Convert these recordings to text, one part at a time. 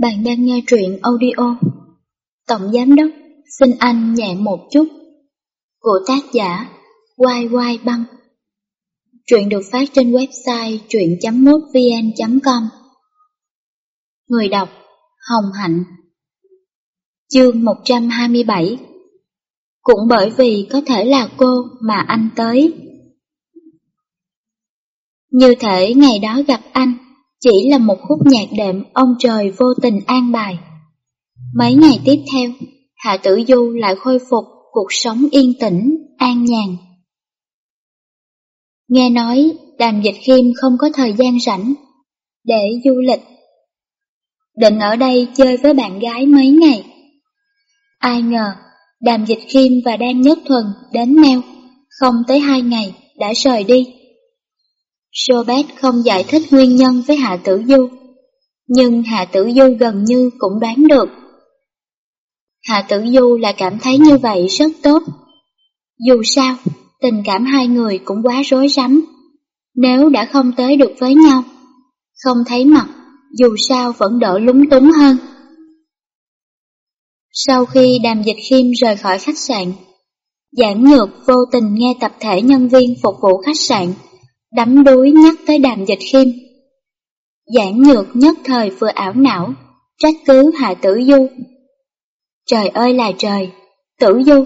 Bạn đang nghe truyện audio. Tổng Giám Đốc, xin anh nhẹ một chút. Của tác giả, Quai Quai Băng. Truyện được phát trên website truyện.mútvn.com Người đọc, Hồng Hạnh. Chương 127 Cũng bởi vì có thể là cô mà anh tới. Như thể ngày đó gặp anh chỉ là một khúc nhạc đệm ông trời vô tình an bài. Mấy ngày tiếp theo, Hạ Tử Du lại khôi phục cuộc sống yên tĩnh, an nhàn. Nghe nói Đàm Dịch Khiêm không có thời gian rảnh để du lịch. Định ở đây chơi với bạn gái mấy ngày. Ai ngờ, Đàm Dịch Khiêm và Đan Nhất Thuần đến neo, không tới hai ngày đã rời đi. Robert không giải thích nguyên nhân với Hạ Tử Du, nhưng Hạ Tử Du gần như cũng đoán được. Hạ Tử Du là cảm thấy như vậy rất tốt. Dù sao, tình cảm hai người cũng quá rối rắm. Nếu đã không tới được với nhau, không thấy mặt, dù sao vẫn đỡ lúng túng hơn. Sau khi đàm dịch khiêm rời khỏi khách sạn, Giảng Nhược vô tình nghe tập thể nhân viên phục vụ khách sạn đắm đuối nhắc tới đàm dịch khiêm. Giảng nhược nhất thời vừa ảo não, trách cứ Hạ Tử Du. Trời ơi là trời, Tử Du,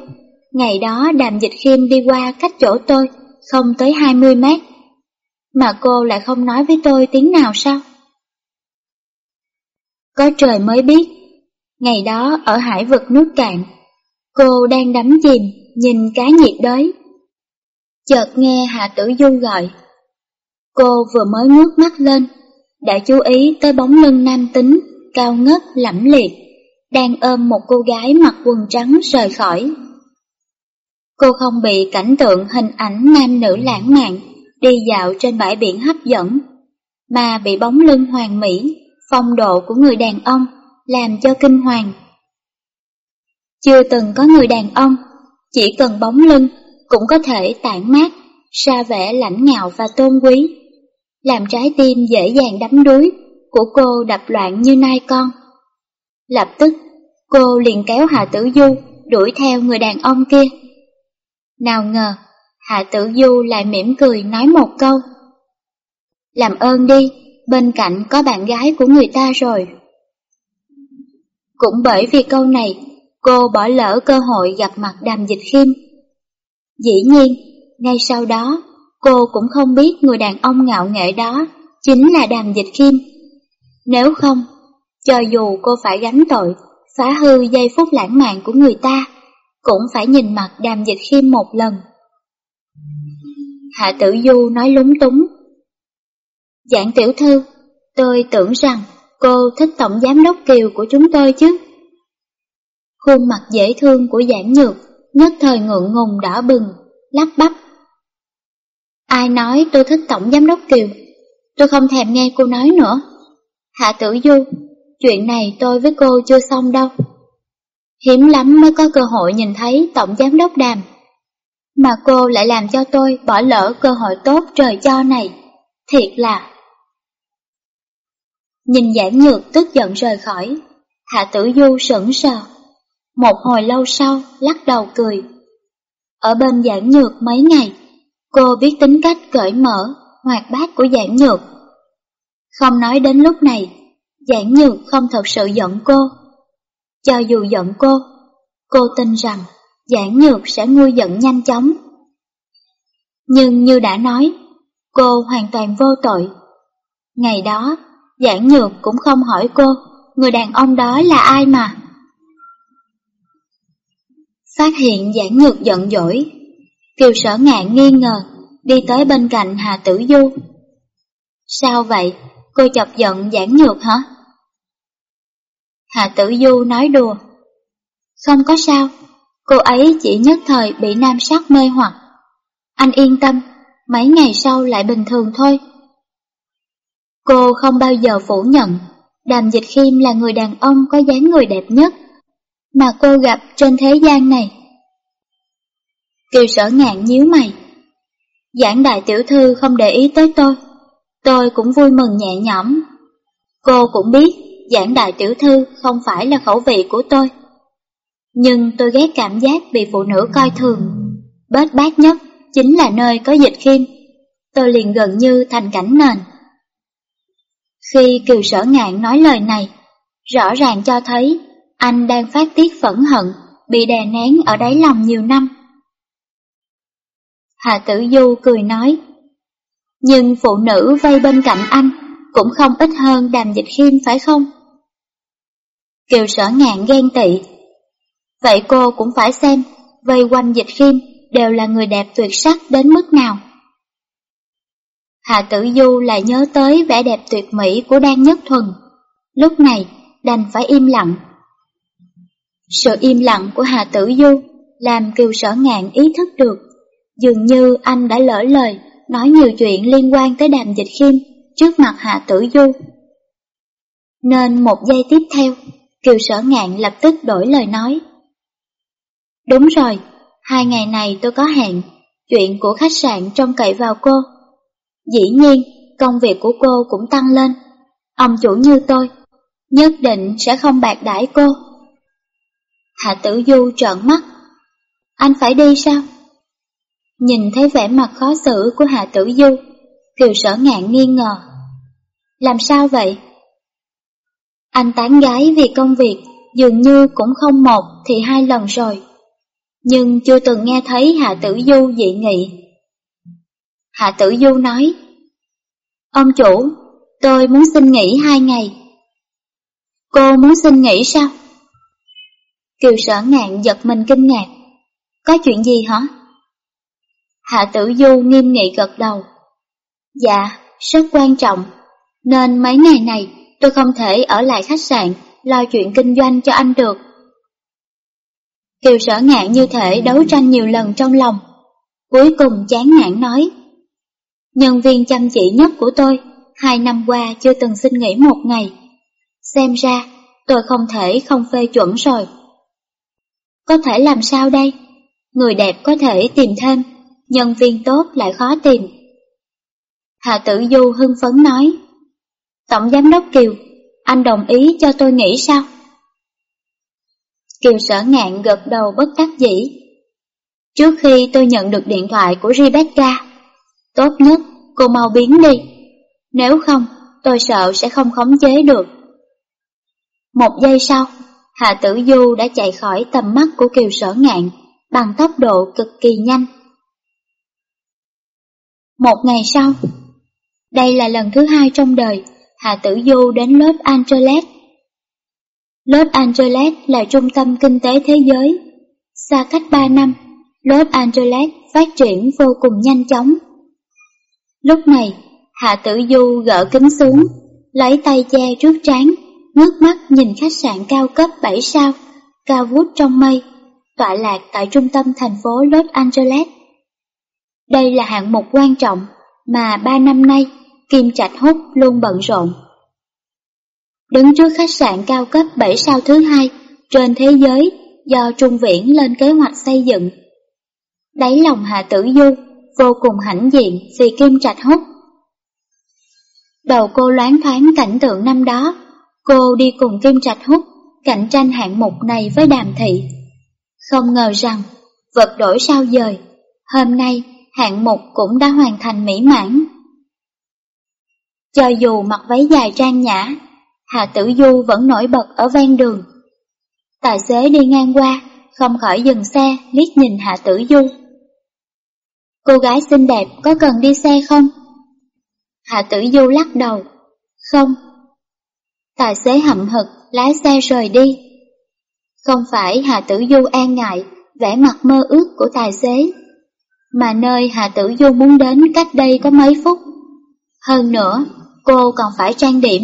ngày đó đàm dịch khiêm đi qua cách chỗ tôi, không tới 20 mét. Mà cô lại không nói với tôi tiếng nào sao? Có trời mới biết, ngày đó ở hải vực nước cạn, cô đang đắm chìm, nhìn cá nhiệt đới. Chợt nghe Hạ Tử Du gọi. Cô vừa mới ngước mắt lên, đã chú ý tới bóng lưng nam tính, cao ngất, lẫm liệt, đang ôm một cô gái mặc quần trắng rời khỏi. Cô không bị cảnh tượng hình ảnh nam nữ lãng mạn đi dạo trên bãi biển hấp dẫn, mà bị bóng lưng hoàng mỹ, phong độ của người đàn ông làm cho kinh hoàng. Chưa từng có người đàn ông, chỉ cần bóng lưng cũng có thể tản mát, ra vẻ lãnh ngạo và tôn quý làm trái tim dễ dàng đắm đuối của cô đập loạn như nai con. Lập tức, cô liền kéo Hạ Tử Du đuổi theo người đàn ông kia. Nào ngờ, Hạ Tử Du lại mỉm cười nói một câu. Làm ơn đi, bên cạnh có bạn gái của người ta rồi. Cũng bởi vì câu này, cô bỏ lỡ cơ hội gặp mặt đàm dịch khiêm. Dĩ nhiên, ngay sau đó, Cô cũng không biết người đàn ông ngạo nghệ đó chính là đàm dịch khiêm. Nếu không, cho dù cô phải gánh tội, phá hư giây phút lãng mạn của người ta, cũng phải nhìn mặt đàm dịch khiêm một lần. Hạ tử du nói lúng túng. Dạng tiểu thư, tôi tưởng rằng cô thích tổng giám đốc kiều của chúng tôi chứ. Khuôn mặt dễ thương của giảng nhược, nhất thời ngượng ngùng đỏ bừng, lắp bắp. Ai nói tôi thích Tổng Giám đốc Kiều? Tôi không thèm nghe cô nói nữa. Hạ tử du, chuyện này tôi với cô chưa xong đâu. Hiếm lắm mới có cơ hội nhìn thấy Tổng Giám đốc Đàm. Mà cô lại làm cho tôi bỏ lỡ cơ hội tốt trời cho này. Thiệt là... Nhìn giảng nhược tức giận rời khỏi, Hạ tử du sững sờ. Một hồi lâu sau, lắc đầu cười. Ở bên giảng nhược mấy ngày, Cô biết tính cách cởi mở, hoạt bát của Giảng Nhược. Không nói đến lúc này, Giảng Nhược không thật sự giận cô. Cho dù giận cô, cô tin rằng Giảng Nhược sẽ nguôi giận nhanh chóng. Nhưng như đã nói, cô hoàn toàn vô tội. Ngày đó, Giảng Nhược cũng không hỏi cô, người đàn ông đó là ai mà. Phát hiện Giảng Nhược giận dỗi, Kiều sở ngạn nghi ngờ, đi tới bên cạnh Hà Tử Du. Sao vậy? Cô chọc giận giảng nhược hả? Hà Tử Du nói đùa. Không có sao, cô ấy chỉ nhất thời bị nam sắc mê hoặc. Anh yên tâm, mấy ngày sau lại bình thường thôi. Cô không bao giờ phủ nhận, Đàm Dịch Khiêm là người đàn ông có dáng người đẹp nhất mà cô gặp trên thế gian này. Kiều sở ngạn nhíu mày. Giảng đại tiểu thư không để ý tới tôi, tôi cũng vui mừng nhẹ nhõm. Cô cũng biết, giảng đại tiểu thư không phải là khẩu vị của tôi. Nhưng tôi ghét cảm giác bị phụ nữ coi thường. Bết bát nhất chính là nơi có dịch khiêm. Tôi liền gần như thành cảnh nền. Khi kiều sở ngạn nói lời này, rõ ràng cho thấy anh đang phát tiết phẫn hận, bị đè nén ở đáy lòng nhiều năm. Hạ tử du cười nói, nhưng phụ nữ vây bên cạnh anh cũng không ít hơn đàm dịch khiêm phải không? Kiều sở ngạn ghen tị. Vậy cô cũng phải xem, vây quanh dịch khiêm đều là người đẹp tuyệt sắc đến mức nào. Hạ tử du lại nhớ tới vẻ đẹp tuyệt mỹ của Đan Nhất Thuần. Lúc này, đành phải im lặng. Sự im lặng của Hà tử du làm kiều sở ngạn ý thức được, dường như anh đã lỡ lời nói nhiều chuyện liên quan tới đàm dịch khiêm trước mặt Hạ Tử Du. Nên một giây tiếp theo, Kiều Sở Ngạn lập tức đổi lời nói. Đúng rồi, hai ngày này tôi có hẹn, chuyện của khách sạn trông cậy vào cô. Dĩ nhiên, công việc của cô cũng tăng lên. Ông chủ như tôi, nhất định sẽ không bạc đãi cô. Hạ Tử Du trợn mắt. Anh phải đi sao? Nhìn thấy vẻ mặt khó xử của Hạ Tử Du, Kiều sở ngạn nghi ngờ. Làm sao vậy? Anh tán gái vì công việc dường như cũng không một thì hai lần rồi. Nhưng chưa từng nghe thấy Hạ Tử Du dị nghị. Hạ Tử Du nói, Ông chủ, tôi muốn xin nghỉ hai ngày. Cô muốn xin nghỉ sao? Kiều sở ngạn giật mình kinh ngạc. Có chuyện gì hả? Hạ Tử Du nghiêm nghị gật đầu. Dạ, rất quan trọng, nên mấy ngày này tôi không thể ở lại khách sạn lo chuyện kinh doanh cho anh được. Kiều sở ngạn như thể đấu tranh nhiều lần trong lòng, cuối cùng chán ngạn nói. Nhân viên chăm chỉ nhất của tôi, hai năm qua chưa từng xin nghỉ một ngày. Xem ra, tôi không thể không phê chuẩn rồi. Có thể làm sao đây? Người đẹp có thể tìm thêm, nhân viên tốt lại khó tìm. Hạ Tử Du hưng phấn nói, Tổng Giám đốc Kiều, anh đồng ý cho tôi nghỉ sao? Kiều sở ngạn gật đầu bất đắc dĩ. Trước khi tôi nhận được điện thoại của Rebecca, tốt nhất cô mau biến đi, nếu không tôi sợ sẽ không khống chế được. Một giây sau, Hạ Tử Du đã chạy khỏi tầm mắt của Kiều sở ngạn bằng tốc độ cực kỳ nhanh. Một ngày sau, đây là lần thứ hai trong đời Hạ Tử Du đến Los Angeles. Los Angeles là trung tâm kinh tế thế giới. Xa cách 3 năm, Los Angeles phát triển vô cùng nhanh chóng. Lúc này, Hạ Tử Du gỡ kính xuống, lấy tay che trước trán, ngước mắt nhìn khách sạn cao cấp 7 sao, cao vút trong mây, tọa lạc tại trung tâm thành phố Los Angeles. Đây là hạng mục quan trọng mà ba năm nay Kim Trạch Húc luôn bận rộn. Đứng trước khách sạn cao cấp 7 sao thứ hai trên thế giới do Trung Viễn lên kế hoạch xây dựng. Đáy lòng Hạ Tử Du vô cùng hãnh diện vì Kim Trạch Húc. Đầu cô loáng thoáng cảnh tượng năm đó, cô đi cùng Kim Trạch Húc cạnh tranh hạng mục này với Đàm Thị. Không ngờ rằng, vật đổi sao dời, hôm nay hạng mục cũng đã hoàn thành mỹ mãn. Cho dù mặc váy dài trang nhã, Hà Tử Du vẫn nổi bật ở ven đường. Tài xế đi ngang qua, không khỏi dừng xe, liếc nhìn Hạ Tử Du. Cô gái xinh đẹp có cần đi xe không? Hạ Tử Du lắc đầu. Không. Tài xế hậm hực, lái xe rời đi. Không phải Hạ Tử Du an ngại, vẻ mặt mơ ước của tài xế, mà nơi Hà Tử Du muốn đến cách đây có mấy phút. Hơn nữa, cô còn phải trang điểm.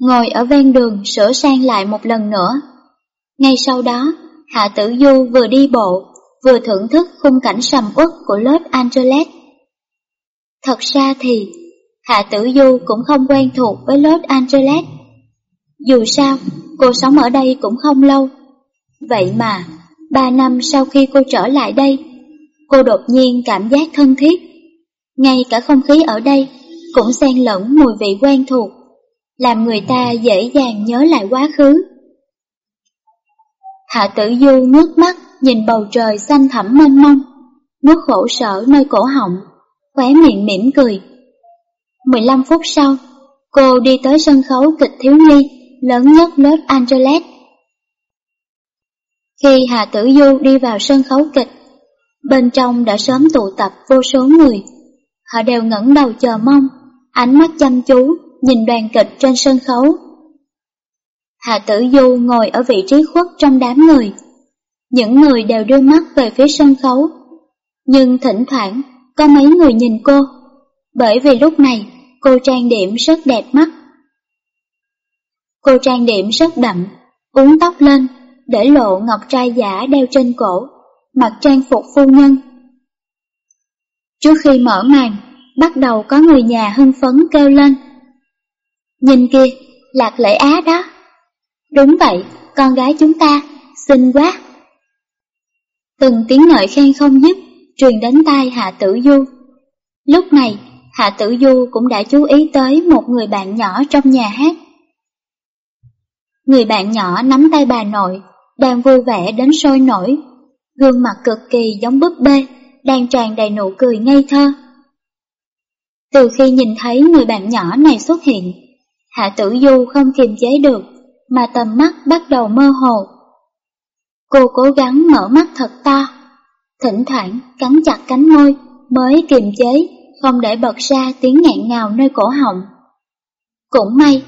Ngồi ở ven đường sửa sang lại một lần nữa. Ngay sau đó, Hạ Tử Du vừa đi bộ, vừa thưởng thức khung cảnh sầm uất của Los Angeles. Thật ra thì, Hạ Tử Du cũng không quen thuộc với Los Angeles. Dù sao, cô sống ở đây cũng không lâu. Vậy mà, ba năm sau khi cô trở lại đây, cô đột nhiên cảm giác thân thiết. Ngay cả không khí ở đây cũng xen lẫn mùi vị quen thuộc, làm người ta dễ dàng nhớ lại quá khứ. Hạ tử du ngước mắt nhìn bầu trời xanh thẳm mênh mông, nuốt khổ sở nơi cổ họng, khóe miệng mỉm cười. 15 phút sau, cô đi tới sân khấu kịch thiếu nhi lớn nhất Los Angeles. Khi Hà Tử Du đi vào sân khấu kịch, bên trong đã sớm tụ tập vô số người. Họ đều ngẩng đầu chờ mong, ánh mắt chăm chú nhìn đoàn kịch trên sân khấu. Hà Tử Du ngồi ở vị trí khuất trong đám người. Những người đều đưa mắt về phía sân khấu, nhưng thỉnh thoảng có mấy người nhìn cô, bởi vì lúc này cô trang điểm rất đẹp mắt. Cô trang điểm rất đậm, uống tóc lên, để lộ ngọc trai giả đeo trên cổ, mặc trang phục phu nhân. Trước khi mở màn, bắt đầu có người nhà hưng phấn kêu lên. Nhìn kìa, Lạc Lễ Á đó. Đúng vậy, con gái chúng ta, xinh quá. Từng tiếng ngợi khen không dứt, truyền đến tai Hạ Tử Du. Lúc này, Hạ Tử Du cũng đã chú ý tới một người bạn nhỏ trong nhà hát. Người bạn nhỏ nắm tay bà nội, đang vui vẻ đến sôi nổi, gương mặt cực kỳ giống búp bê, đang tràn đầy nụ cười ngây thơ. Từ khi nhìn thấy người bạn nhỏ này xuất hiện, Hạ Tử Du không kiềm chế được, mà tầm mắt bắt đầu mơ hồ. Cô cố gắng mở mắt thật to, thỉnh thoảng cắn chặt cánh môi mới kiềm chế, không để bật ra tiếng nghẹn ngào nơi cổ họng. Cũng may,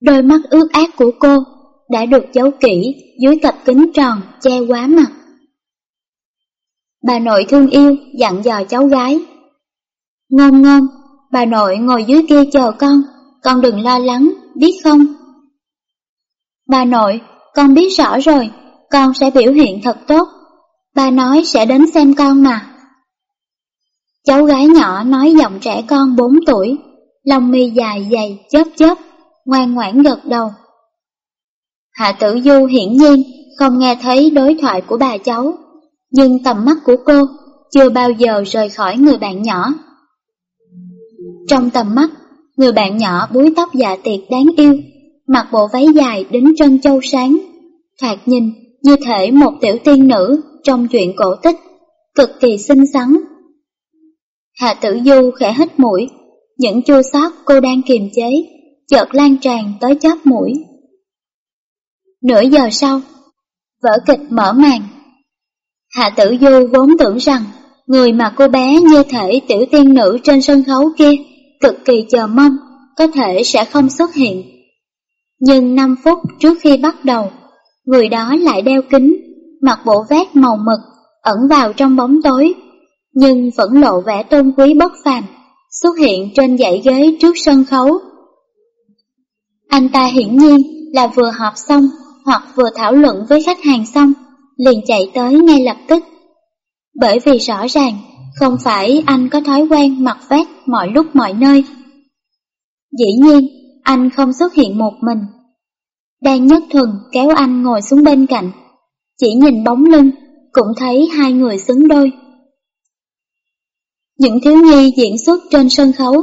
đôi mắt ướt át của cô đã được giấu kỹ dưới cặp kính tròn che quá mặt. Bà nội thương yêu dặn dò cháu gái. Ngôn ngôn, bà nội ngồi dưới kia chờ con, con đừng lo lắng, biết không? Bà nội, con biết rõ rồi, con sẽ biểu hiện thật tốt. Bà nói sẽ đến xem con mà. Cháu gái nhỏ nói giọng trẻ con 4 tuổi, lông mi dài dày chớp chớp, ngoan ngoãn gật đầu. Hạ tử du hiển nhiên không nghe thấy đối thoại của bà cháu, nhưng tầm mắt của cô chưa bao giờ rời khỏi người bạn nhỏ. Trong tầm mắt, người bạn nhỏ búi tóc dạ tiệc đáng yêu, mặc bộ váy dài đính trân châu sáng, thoạt nhìn như thể một tiểu tiên nữ trong chuyện cổ tích, cực kỳ xinh xắn. Hạ tử du khẽ hít mũi, những chua xót cô đang kiềm chế, chợt lan tràn tới chóp mũi. Nửa giờ sau, vở kịch mở màn. Hạ tử du vốn tưởng rằng người mà cô bé như thể tiểu tiên nữ trên sân khấu kia cực kỳ chờ mong có thể sẽ không xuất hiện. Nhưng 5 phút trước khi bắt đầu, người đó lại đeo kính, mặc bộ vest màu mực, ẩn vào trong bóng tối, nhưng vẫn lộ vẻ tôn quý bất phàm, xuất hiện trên dãy ghế trước sân khấu. Anh ta hiển nhiên là vừa họp xong hoặc vừa thảo luận với khách hàng xong, liền chạy tới ngay lập tức. Bởi vì rõ ràng, không phải anh có thói quen mặc vest mọi lúc mọi nơi. Dĩ nhiên, anh không xuất hiện một mình. Đan Nhất Thuần kéo anh ngồi xuống bên cạnh, chỉ nhìn bóng lưng, cũng thấy hai người xứng đôi. Những thiếu nhi diễn xuất trên sân khấu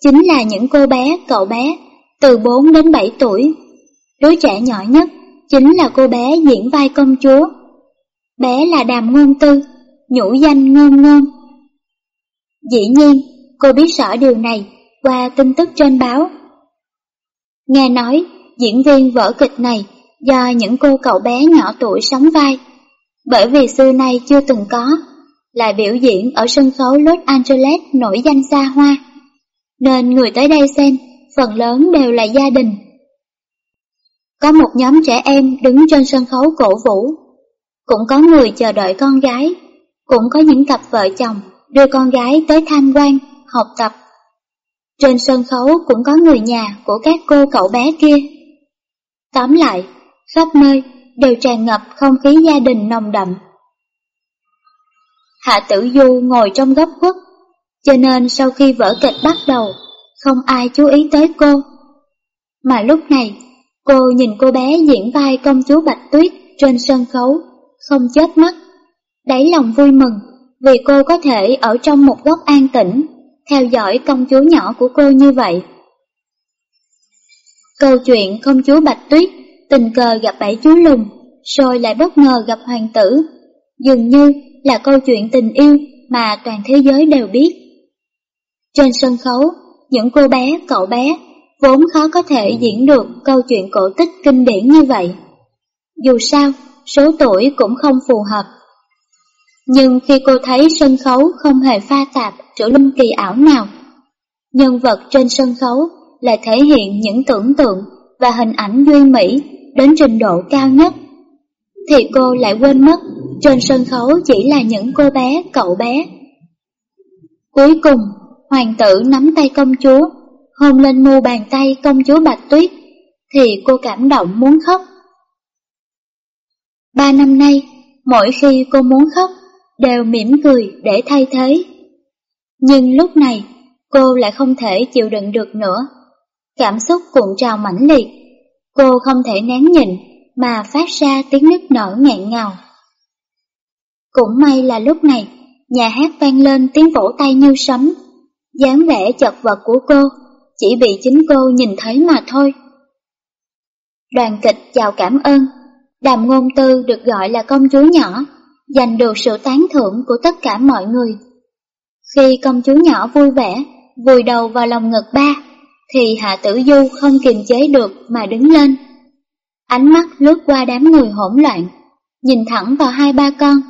chính là những cô bé, cậu bé từ 4 đến 7 tuổi. Đứa trẻ nhỏ nhất chính là cô bé diễn vai công chúa. Bé là Đàm Ngôn Tư, nhũ danh Ngôn Ngôn. Dĩ nhiên, cô biết rõ điều này qua tin tức trên báo. Nghe nói, diễn viên vở kịch này do những cô cậu bé nhỏ tuổi sóng vai, bởi vì xưa nay chưa từng có, lại biểu diễn ở sân khấu Los Angeles nổi danh xa hoa, nên người tới đây xem phần lớn đều là gia đình có một nhóm trẻ em đứng trên sân khấu cổ vũ. Cũng có người chờ đợi con gái, cũng có những cặp vợ chồng đưa con gái tới tham quan, học tập. Trên sân khấu cũng có người nhà của các cô cậu bé kia. Tóm lại, khắp nơi đều tràn ngập không khí gia đình nồng đậm. Hạ Tử Du ngồi trong góc khuất, cho nên sau khi vở kịch bắt đầu, không ai chú ý tới cô. Mà lúc này, Cô nhìn cô bé diễn vai công chúa Bạch Tuyết trên sân khấu, không chết mắt. Đáy lòng vui mừng vì cô có thể ở trong một góc an tĩnh, theo dõi công chúa nhỏ của cô như vậy. Câu chuyện công chúa Bạch Tuyết tình cờ gặp bảy chú lùn, rồi lại bất ngờ gặp hoàng tử, dường như là câu chuyện tình yêu mà toàn thế giới đều biết. Trên sân khấu, những cô bé, cậu bé vốn khó có thể diễn được câu chuyện cổ tích kinh điển như vậy. Dù sao, số tuổi cũng không phù hợp. Nhưng khi cô thấy sân khấu không hề pha tạp trở linh kỳ ảo nào, nhân vật trên sân khấu lại thể hiện những tưởng tượng và hình ảnh duy mỹ đến trình độ cao nhất, thì cô lại quên mất trên sân khấu chỉ là những cô bé, cậu bé. Cuối cùng, hoàng tử nắm tay công chúa, hôn lên mu bàn tay công chúa Bạch Tuyết, thì cô cảm động muốn khóc. Ba năm nay, mỗi khi cô muốn khóc, đều mỉm cười để thay thế. Nhưng lúc này, cô lại không thể chịu đựng được nữa. Cảm xúc cuộn trào mãnh liệt, cô không thể nén nhịn mà phát ra tiếng nức nở nghẹn ngào. Cũng may là lúc này, nhà hát vang lên tiếng vỗ tay như sấm, dáng vẻ chật vật của cô chỉ bị chính cô nhìn thấy mà thôi. Đoàn kịch chào cảm ơn, đàm ngôn tư được gọi là công chúa nhỏ, giành được sự tán thưởng của tất cả mọi người. Khi công chúa nhỏ vui vẻ, vùi đầu vào lòng ngực ba, thì Hạ Tử Du không kiềm chế được mà đứng lên. Ánh mắt lướt qua đám người hỗn loạn, nhìn thẳng vào hai ba con.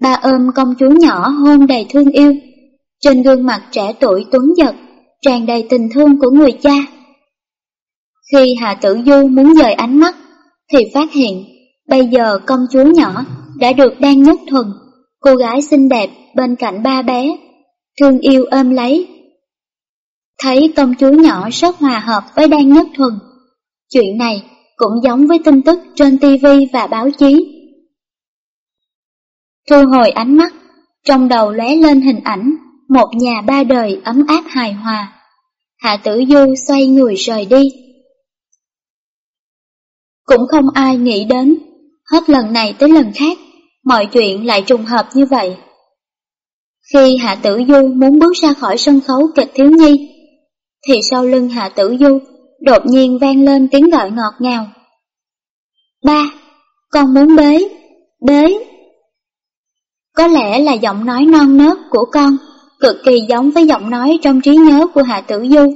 Ba ôm công chúa nhỏ hôn đầy thương yêu, trên gương mặt trẻ tuổi tuấn giật, tràn đầy tình thương của người cha. Khi Hạ Tử Du muốn dời ánh mắt, thì phát hiện bây giờ công chúa nhỏ đã được Đan Nhất Thuần, cô gái xinh đẹp bên cạnh ba bé, thương yêu ôm lấy. Thấy công chúa nhỏ rất hòa hợp với Đan Nhất Thuần, chuyện này cũng giống với tin tức trên TV và báo chí. Thu hồi ánh mắt, trong đầu lóe lên hình ảnh một nhà ba đời ấm áp hài hòa. Hạ tử du xoay người rời đi. Cũng không ai nghĩ đến, hết lần này tới lần khác, mọi chuyện lại trùng hợp như vậy. Khi Hạ Tử Du muốn bước ra khỏi sân khấu kịch thiếu nhi, thì sau lưng Hạ Tử Du đột nhiên vang lên tiếng gọi ngọt ngào. Ba, con muốn bế, bế. Có lẽ là giọng nói non nớt của con, cực kỳ giống với giọng nói trong trí nhớ của Hạ Tử Du.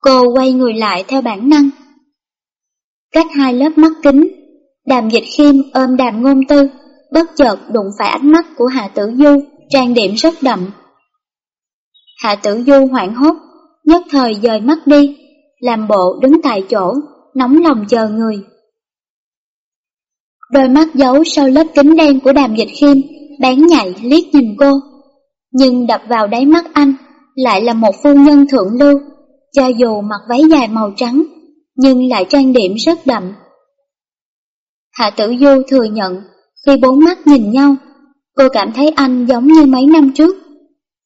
Cô quay người lại theo bản năng. Cách hai lớp mắt kính, đàm dịch khiêm ôm đàm ngôn tư, bất chợt đụng phải ánh mắt của Hạ Tử Du, trang điểm rất đậm. Hạ Tử Du hoảng hốt, nhất thời dời mắt đi, làm bộ đứng tại chỗ, nóng lòng chờ người. Đôi mắt giấu sau lớp kính đen của đàm dịch khiêm, bán nhạy liếc nhìn cô. Nhưng đập vào đáy mắt anh lại là một phu nhân thượng lưu, cho dù mặc váy dài màu trắng, nhưng lại trang điểm rất đậm. Hạ Tử Du thừa nhận, khi bốn mắt nhìn nhau, cô cảm thấy anh giống như mấy năm trước.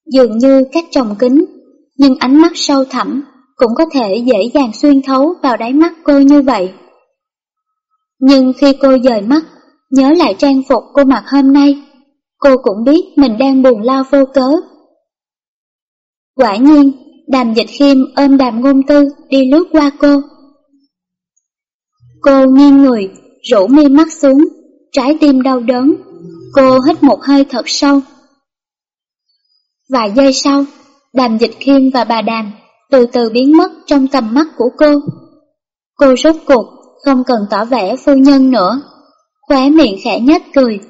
Dường như cách trồng kính, nhưng ánh mắt sâu thẳm cũng có thể dễ dàng xuyên thấu vào đáy mắt cô như vậy. Nhưng khi cô dời mắt, nhớ lại trang phục cô mặc hôm nay, cô cũng biết mình đang buồn lao vô cớ. Quả nhiên, đàm dịch khiêm ôm đàm ngôn tư đi lướt qua cô. Cô nghiêng người, rủ mi mắt xuống, trái tim đau đớn. Cô hít một hơi thật sâu. Vài giây sau, đàm dịch khiêm và bà đàm từ từ biến mất trong tầm mắt của cô. Cô rốt cuộc không cần tỏ vẻ phu nhân nữa, khóe miệng khẽ nhếch cười.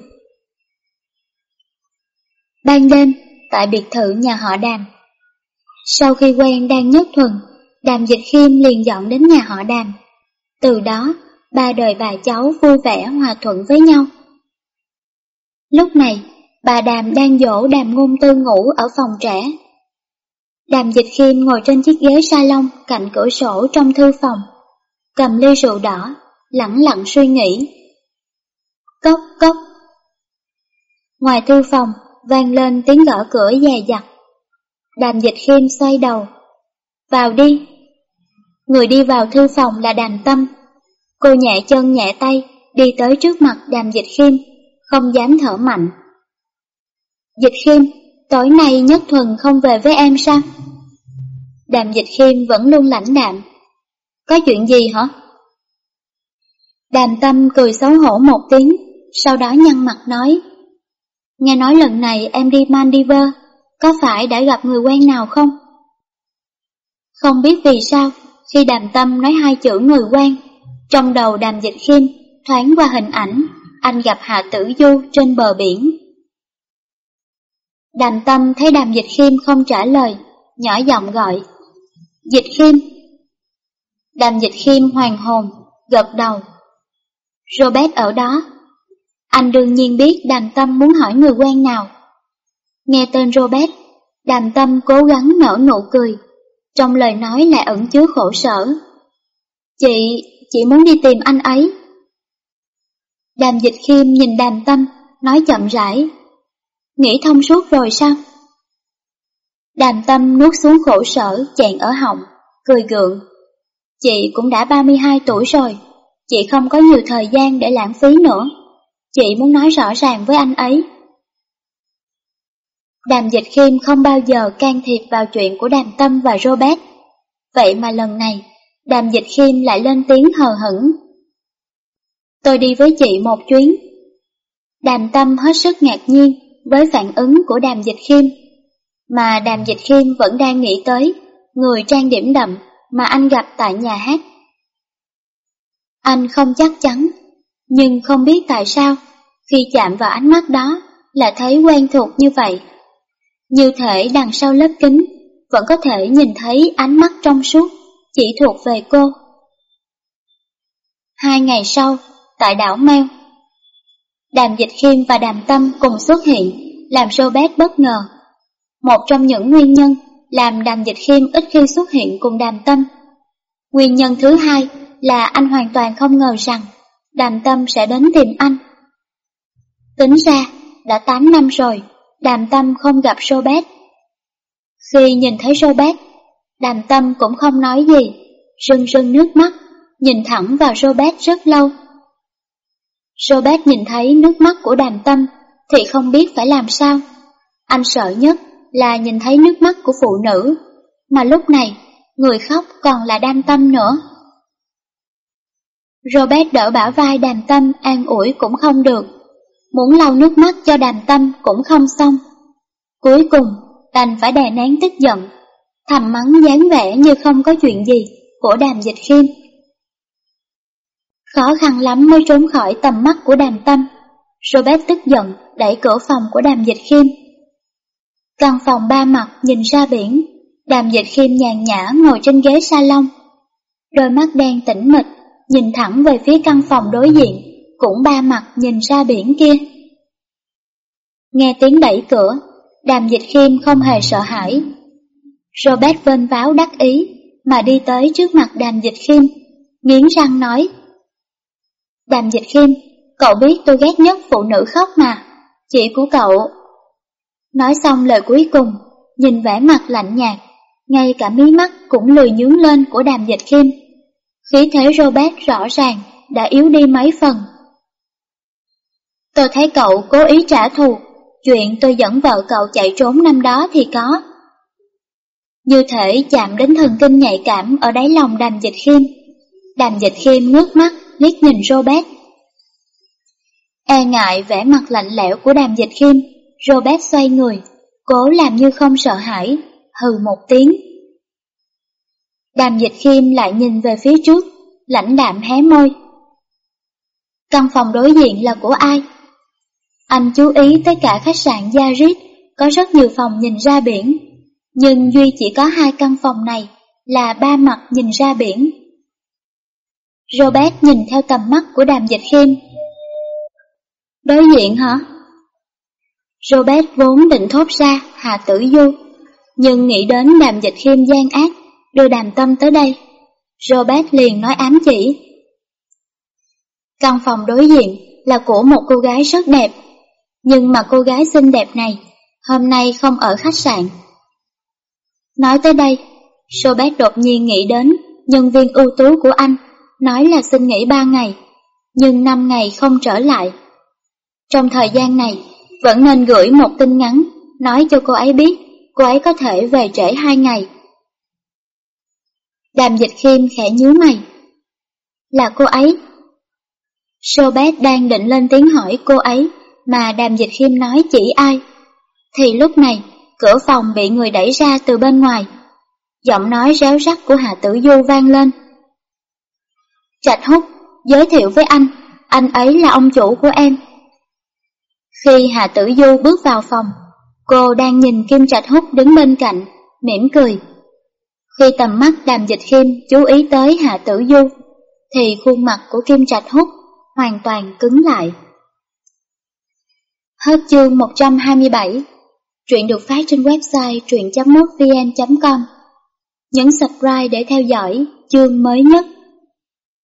Ban đêm, tại biệt thự nhà họ đàm. Sau khi quen đang nhất thuần, đàm dịch khiêm liền dọn đến nhà họ đàm. Từ đó, ba đời bà cháu vui vẻ hòa thuận với nhau. Lúc này, bà đàm đang dỗ đàm ngôn tư ngủ ở phòng trẻ. Đàm dịch khiêm ngồi trên chiếc ghế salon cạnh cửa sổ trong thư phòng, cầm ly rượu đỏ, lặng lặng suy nghĩ. Cốc cốc. Ngoài thư phòng, vang lên tiếng gõ cửa dè dặt. Đàm dịch khiêm xoay đầu. Vào đi. Người đi vào thư phòng là đàm tâm. Cô nhẹ chân nhẹ tay, đi tới trước mặt đàm dịch khiêm, không dám thở mạnh. Dịch khiêm, tối nay Nhất Thuần không về với em sao? Đàm dịch khiêm vẫn luôn lãnh đạm, có chuyện gì hả? Đàm tâm cười xấu hổ một tiếng, sau đó nhăn mặt nói. Nghe nói lần này em đi Maldives, có phải đã gặp người quen nào không? Không biết vì sao, khi đàm tâm nói hai chữ người quen, trong đầu đàm dịch khiêm thoáng qua hình ảnh anh gặp Hạ Tử Du trên bờ biển. Đàm tâm thấy đàm dịch khiêm không trả lời, nhỏ giọng gọi. Dịch khiêm. Đàm dịch khiêm hoàng hồn, gật đầu. Robert ở đó. Anh đương nhiên biết đàm tâm muốn hỏi người quen nào. Nghe tên Robert, đàm tâm cố gắng nở nụ cười, trong lời nói lại ẩn chứa khổ sở. Chị, chị muốn đi tìm anh ấy. Đàm dịch khiêm nhìn đàm tâm, nói chậm rãi. Nghĩ thông suốt rồi sao? Đàm tâm nuốt xuống khổ sở, chẹn ở họng, cười gượng. Chị cũng đã 32 tuổi rồi, chị không có nhiều thời gian để lãng phí nữa. Chị muốn nói rõ ràng với anh ấy. Đàm dịch khiêm không bao giờ can thiệp vào chuyện của đàm tâm và Robert. Vậy mà lần này, đàm dịch khiêm lại lên tiếng hờ hững. Tôi đi với chị một chuyến. Đàm tâm hết sức ngạc nhiên với phản ứng của đàm dịch khiêm. Mà đàm dịch khiêm vẫn đang nghĩ tới người trang điểm đậm mà anh gặp tại nhà hát. Anh không chắc chắn, nhưng không biết tại sao khi chạm vào ánh mắt đó là thấy quen thuộc như vậy. Như thể đằng sau lớp kính vẫn có thể nhìn thấy ánh mắt trong suốt chỉ thuộc về cô. Hai ngày sau, tại đảo Mèo, Đàm Dịch Khiêm và Đàm Tâm cùng xuất hiện, làm Robert bất ngờ. Một trong những nguyên nhân làm Đàm Dịch Khiêm ít khi xuất hiện cùng Đàm Tâm. Nguyên nhân thứ hai là anh hoàn toàn không ngờ rằng Đàm Tâm sẽ đến tìm anh. Tính ra, đã 8 năm rồi, Đàm Tâm không gặp Robert. Khi nhìn thấy Robert, Đàm Tâm cũng không nói gì, rưng rưng nước mắt, nhìn thẳng vào Robert rất lâu. Robert nhìn thấy nước mắt của Đàm Tâm thì không biết phải làm sao. Anh sợ nhất là nhìn thấy nước mắt của phụ nữ, mà lúc này người khóc còn là Đàm Tâm nữa. Robert đỡ bả vai Đàm Tâm an ủi cũng không được, muốn lau nước mắt cho Đàm Tâm cũng không xong. Cuối cùng, đành phải đè nén tức giận, thầm mắng dáng vẻ như không có chuyện gì của Đàm Dịch Khiêm. Khó khăn lắm mới trốn khỏi tầm mắt của Đàm Tâm. Robert tức giận đẩy cửa phòng của Đàm Dịch Khiêm. Căn phòng ba mặt nhìn ra biển, Đàm Dịch Khiêm nhàn nhã ngồi trên ghế salon. Đôi mắt đen tĩnh mịch, nhìn thẳng về phía căn phòng đối diện, cũng ba mặt nhìn ra biển kia. Nghe tiếng đẩy cửa, Đàm Dịch Khiêm không hề sợ hãi. Robert vênh váo đắc ý mà đi tới trước mặt Đàm Dịch Khiêm, nghiến răng nói. Đàm Dịch Khiêm, cậu biết tôi ghét nhất phụ nữ khóc mà, chị của cậu. Nói xong lời cuối cùng, nhìn vẻ mặt lạnh nhạt, ngay cả mí mắt cũng lười nhướng lên của Đàm Dịch Khiêm. Khí thế Robert rõ ràng đã yếu đi mấy phần. Tôi thấy cậu cố ý trả thù, chuyện tôi dẫn vợ cậu chạy trốn năm đó thì có. Như thể chạm đến thần kinh nhạy cảm ở đáy lòng đàm dịch khiêm. Đàm dịch khiêm ngước mắt, liếc nhìn Robert. E ngại vẻ mặt lạnh lẽo của đàm dịch khiêm, Robert xoay người, cố làm như không sợ hãi, hừ một tiếng. Đàm dịch khiêm lại nhìn về phía trước, lãnh đạm hé môi. Căn phòng đối diện là của ai? Anh chú ý tới cả khách sạn Yarit, có rất nhiều phòng nhìn ra biển, nhưng Duy chỉ có hai căn phòng này, là ba mặt nhìn ra biển. Robert nhìn theo tầm mắt của đàm dịch khiêm. Đối diện hả? Robert vốn định thốt ra Hà Tử Du, nhưng nghĩ đến đàm dịch khiêm gian ác, đưa đàm tâm tới đây. Robert liền nói ám chỉ. Căn phòng đối diện là của một cô gái rất đẹp, nhưng mà cô gái xinh đẹp này hôm nay không ở khách sạn. Nói tới đây, Robert đột nhiên nghĩ đến nhân viên ưu tú của anh, nói là xin nghỉ ba ngày, nhưng năm ngày không trở lại. Trong thời gian này, vẫn nên gửi một tin ngắn nói cho cô ấy biết cô ấy có thể về trễ hai ngày. Đàm dịch khiêm khẽ nhíu mày. Là cô ấy. Sobet đang định lên tiếng hỏi cô ấy mà đàm dịch khiêm nói chỉ ai. Thì lúc này, cửa phòng bị người đẩy ra từ bên ngoài. Giọng nói réo rắt của Hạ Tử Du vang lên. Trạch Húc, giới thiệu với anh, anh ấy là ông chủ của em. Khi Hạ Tử Du bước vào phòng, cô đang nhìn Kim Trạch Húc đứng bên cạnh, mỉm cười. Khi tầm mắt đàm dịch khiêm chú ý tới Hạ Tử Du, thì khuôn mặt của Kim Trạch Húc hoàn toàn cứng lại. Hết chương 127 Truyện được phát trên website truyện.mútvn.com Nhấn subscribe để theo dõi chương mới nhất.